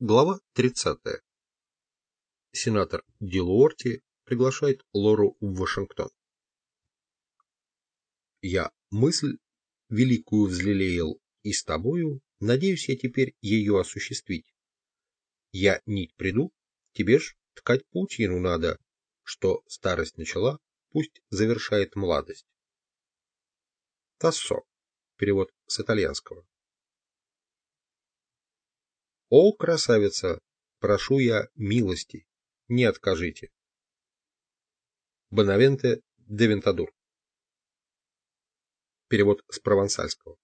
Глава 30. Сенатор Дилуорти приглашает Лору в Вашингтон. Я мысль великую взлелеял и с тобою, надеюсь я теперь ее осуществить. Я нить приду, тебе ж ткать паутину надо, что старость начала, пусть завершает младость. Тассо. Перевод с итальянского. О, красавица, прошу я милости, не откажите. Бонавенте де Вентадур. Перевод с провансальского.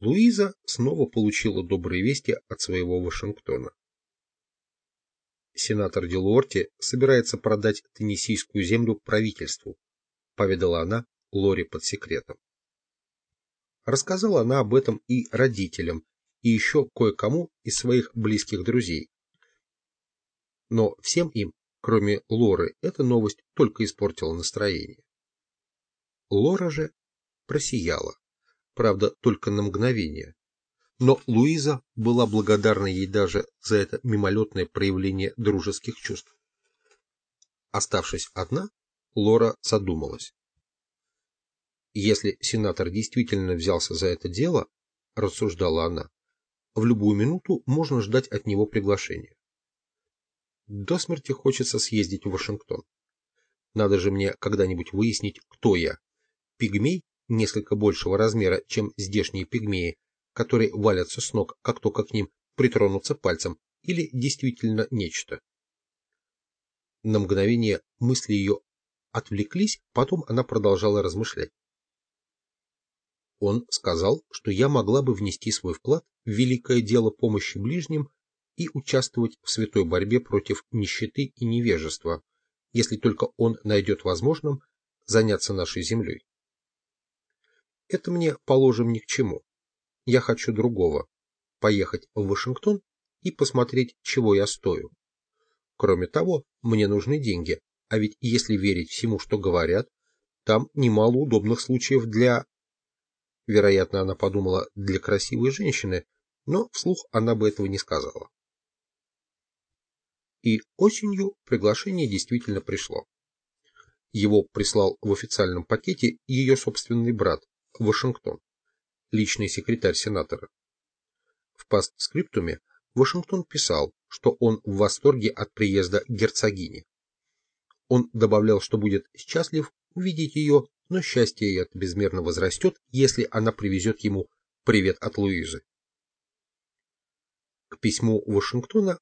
Луиза снова получила добрые вести от своего Вашингтона. Сенатор Делуорти собирается продать теннисийскую землю правительству, поведала она Лори под секретом. Рассказала она об этом и родителям, и еще кое-кому из своих близких друзей. Но всем им, кроме Лоры, эта новость только испортила настроение. Лора же просияла, правда, только на мгновение. Но Луиза была благодарна ей даже за это мимолетное проявление дружеских чувств. Оставшись одна, Лора задумалась. Если сенатор действительно взялся за это дело, рассуждала она, в любую минуту можно ждать от него приглашения. До смерти хочется съездить в Вашингтон. Надо же мне когда-нибудь выяснить, кто я. Пигмей несколько большего размера, чем здешние пигмеи, которые валятся с ног, как только к ним притронуться пальцем, или действительно нечто. На мгновение мысли ее отвлеклись, потом она продолжала размышлять. Он сказал, что я могла бы внести свой вклад в великое дело помощи ближним и участвовать в святой борьбе против нищеты и невежества, если только он найдет возможным заняться нашей землей. Это мне, положим, ни к чему. Я хочу другого – поехать в Вашингтон и посмотреть, чего я стою. Кроме того, мне нужны деньги, а ведь если верить всему, что говорят, там немало удобных случаев для Вероятно, она подумала для красивой женщины, но вслух она бы этого не сказала. И осенью приглашение действительно пришло. Его прислал в официальном пакете ее собственный брат, Вашингтон, личный секретарь сенатора. В постскриптуме Вашингтон писал, что он в восторге от приезда герцогини. Он добавлял, что будет счастлив увидеть ее но счастье это безмерно возрастет, если она привезет ему привет от Луизы. К письму Вашингтона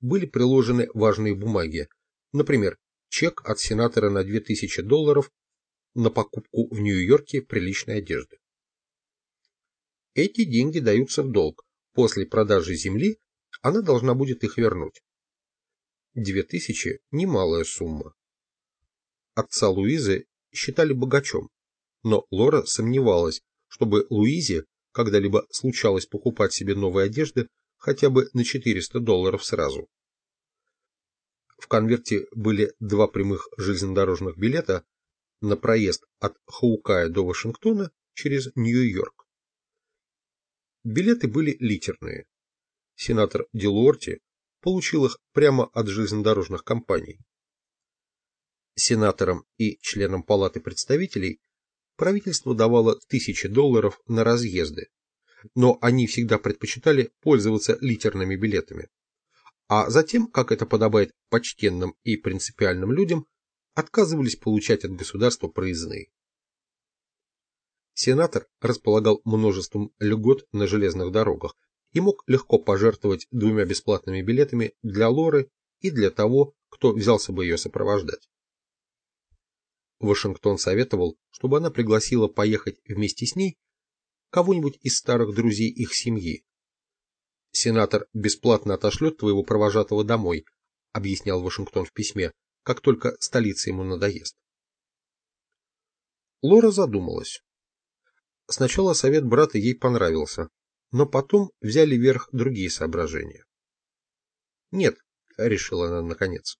были приложены важные бумаги, например, чек от сенатора на 2000 долларов на покупку в Нью-Йорке приличной одежды. Эти деньги даются в долг. После продажи земли она должна будет их вернуть. 2000 – немалая сумма. Отца Луизы считали богачом, но Лора сомневалась, чтобы Луизе когда-либо случалось покупать себе новые одежды хотя бы на 400 долларов сразу. В конверте были два прямых железнодорожных билета на проезд от Хаукая до Вашингтона через Нью-Йорк. Билеты были литерные. Сенатор Дилуорти получил их прямо от железнодорожных компаний сенаторам и членам Палаты представителей правительство давало тысячи долларов на разъезды, но они всегда предпочитали пользоваться литерными билетами. А затем, как это подобает почтенным и принципиальным людям, отказывались получать от государства проездные. Сенатор располагал множеством льгот на железных дорогах и мог легко пожертвовать двумя бесплатными билетами для Лоры и для того, кто взялся бы ее сопровождать. Вашингтон советовал, чтобы она пригласила поехать вместе с ней кого-нибудь из старых друзей их семьи. «Сенатор бесплатно отошлет твоего провожатого домой», объяснял Вашингтон в письме, как только столица ему надоест. Лора задумалась. Сначала совет брата ей понравился, но потом взяли верх другие соображения. «Нет», — решила она наконец,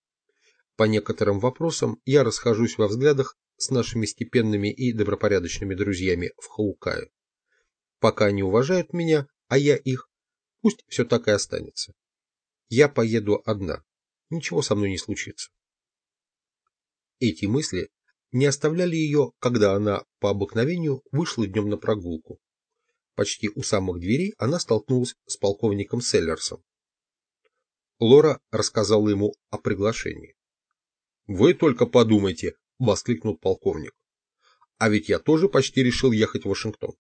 по некоторым вопросам я расхожусь во взглядах с нашими степенными и добропорядочными друзьями в Хаукае. Пока они уважают меня, а я их, Пусть все так и останется. Я поеду одна. Ничего со мной не случится. Эти мысли не оставляли ее, когда она по обыкновению вышла днем на прогулку. Почти у самых дверей она столкнулась с полковником Селлерсом. Лора рассказала ему о приглашении. «Вы только подумайте!» — воскликнул полковник. «А ведь я тоже почти решил ехать в Вашингтон.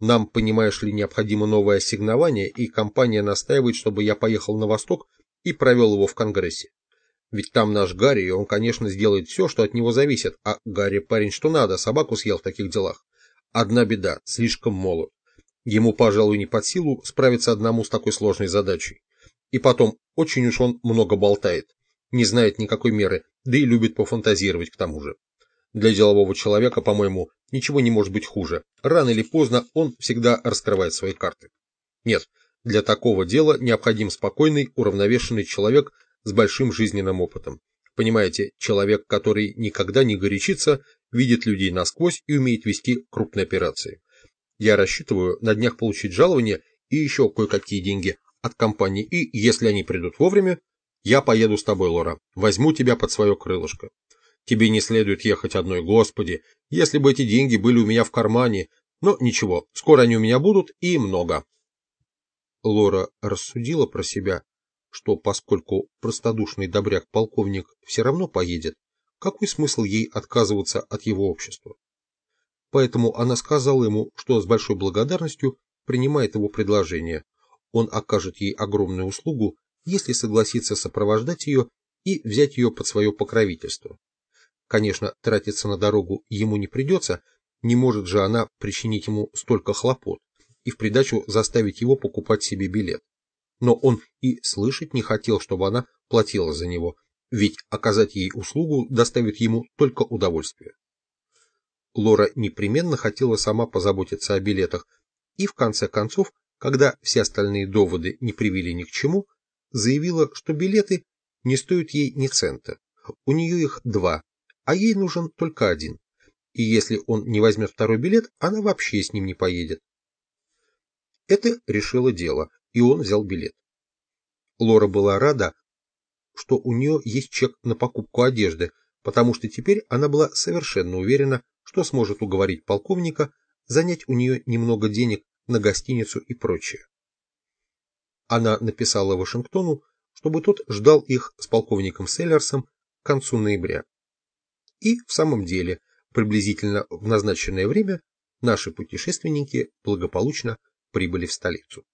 Нам, понимаешь ли, необходимо новое ассигнование, и компания настаивает, чтобы я поехал на восток и провел его в Конгрессе. Ведь там наш Гарри, и он, конечно, сделает все, что от него зависит, а Гарри парень что надо, собаку съел в таких делах. Одна беда, слишком молод. Ему, пожалуй, не под силу справиться одному с такой сложной задачей. И потом, очень уж он много болтает, не знает никакой меры, да и любит пофантазировать к тому же. Для делового человека, по-моему, ничего не может быть хуже. Рано или поздно он всегда раскрывает свои карты. Нет, для такого дела необходим спокойный, уравновешенный человек с большим жизненным опытом. Понимаете, человек, который никогда не горячится, видит людей насквозь и умеет вести крупные операции. Я рассчитываю на днях получить жалование и еще кое-какие деньги от компании, и, если они придут вовремя, я поеду с тобой, Лора, возьму тебя под свое крылышко. Тебе не следует ехать одной, Господи, если бы эти деньги были у меня в кармане, но ничего, скоро они у меня будут и много. Лора рассудила про себя, что поскольку простодушный добряк-полковник все равно поедет, какой смысл ей отказываться от его общества? Поэтому она сказала ему, что с большой благодарностью принимает его предложение. Он окажет ей огромную услугу, если согласится сопровождать ее и взять ее под свое покровительство. Конечно, тратиться на дорогу ему не придется, не может же она причинить ему столько хлопот и в придачу заставить его покупать себе билет. Но он и слышать не хотел, чтобы она платила за него, ведь оказать ей услугу доставит ему только удовольствие. Лора непременно хотела сама позаботиться о билетах, и в конце концов, когда все остальные доводы не привели ни к чему, заявила, что билеты не стоят ей ни цента. У нее их два, а ей нужен только один. И если он не возьмет второй билет, она вообще с ним не поедет. Это решило дело, и он взял билет. Лора была рада, что у нее есть чек на покупку одежды, потому что теперь она была совершенно уверена, что сможет уговорить полковника занять у нее немного денег на гостиницу и прочее. Она написала Вашингтону, чтобы тот ждал их с полковником Селлерсом к концу ноября. И в самом деле, приблизительно в назначенное время, наши путешественники благополучно прибыли в столицу.